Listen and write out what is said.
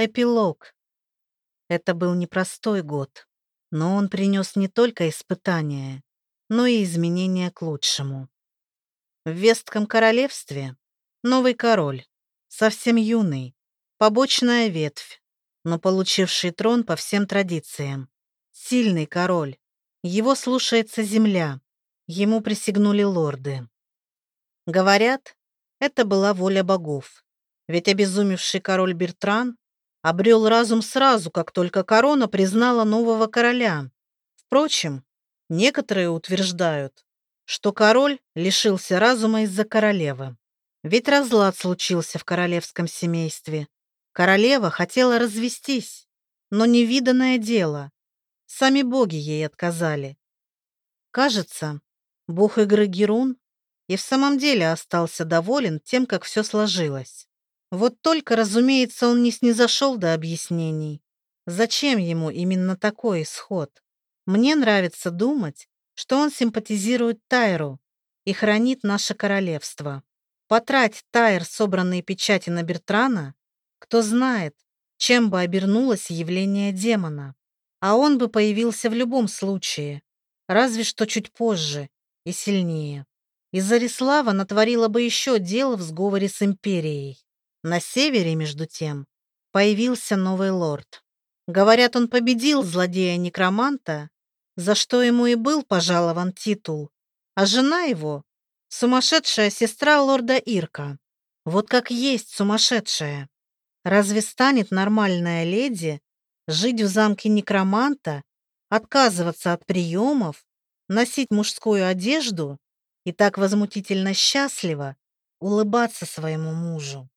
Эпилог. Это был непростой год, но он принес не только испытания, но и изменения к лучшему. В Вестком королевстве новый король, совсем юный, побочная ветвь, но получивший трон по всем традициям. Сильный король. Его слушается земля. Ему присягнули лорды. Говорят, это была воля богов. Ведь обезумевший король Бертран обрел разум сразу, как только корона признала нового короля. Впрочем, некоторые утверждают, что король лишился разума из-за королевы. Ведь разлад случился в королевском семействе. Королева хотела развестись, но невиданное дело. Сами боги ей отказали. Кажется, бог игры Герун и в самом деле остался доволен тем, как все сложилось. Вот только, разумеется, он не снизошел до объяснений. Зачем ему именно такой исход? Мне нравится думать, что он симпатизирует Тайру и хранит наше королевство. Потрать Тайр собранные печати на Бертрана, кто знает, чем бы обернулось явление демона. А он бы появился в любом случае, разве что чуть позже и сильнее. И Зарислава натворила бы еще дело в сговоре с Империей. На севере, между тем, появился новый лорд. Говорят, он победил злодея-некроманта, за что ему и был пожалован титул, а жена его — сумасшедшая сестра лорда Ирка. Вот как есть сумасшедшая. Разве станет нормальная леди жить в замке некроманта, отказываться от приемов, носить мужскую одежду и так возмутительно счастливо улыбаться своему мужу?